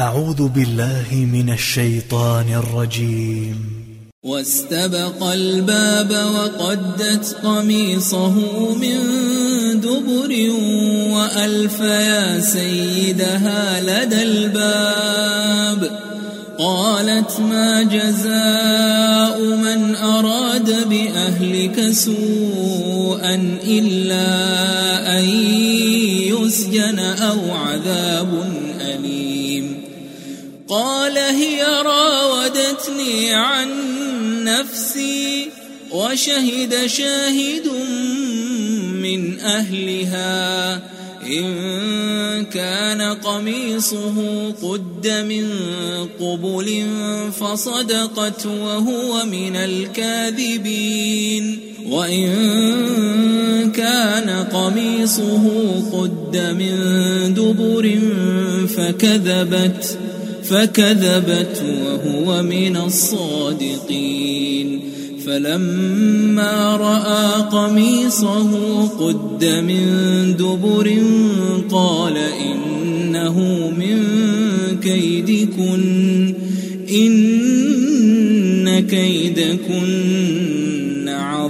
أعوذ بالله من الشيطان الرجيم. واستبق الباب وقدت قميصه من دبر وألف يا سيدها لدى الباب. قالت ما جزاء من أراد بأهلك سوءا إلا أن يسجن أو عذاب أليم قال هي راودتني عن نفسي وشهد شاهد من أهلها. إن كان قميصه قد من قبل فصدقت وهو من الكاذبين. وإن كان قميصه قد من دبر فكذبت فكذبت وهو من الصادقين. فلما رأى قميصه قد من دبر قال إنه من كيدكن إن كيدكن.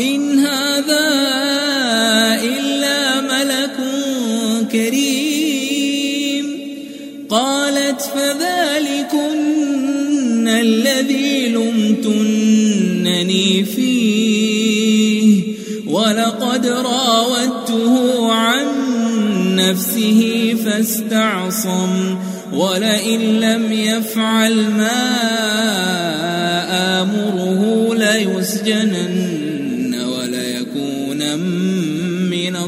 إن هذا إلا ملك كريم. قالت فذلكن الذي لمتنني فيه. ولقد راودته عن نفسه فاستعصم. ولئن لم يفعل ما آمره ليسجنن.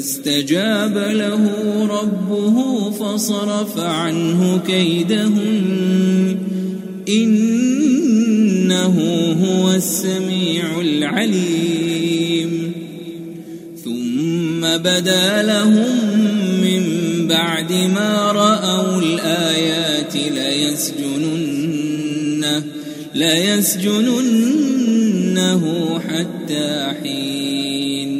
فاستجاب له ربه فصرف عنه كيدهن. إنه هو السميع العليم. ثم بدا لهم من بعد ما رأوا الآيات ليسجننه, ليسجننه حتى حين.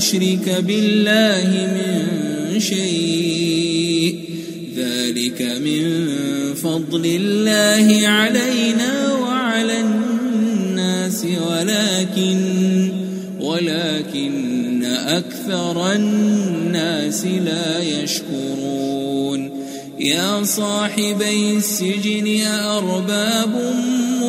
نشرك بالله من شيء. ذلك من فضل الله علينا وعلى الناس ولكن ولكن أكثر الناس لا يشكرون. يا صاحبي السجن أأرباب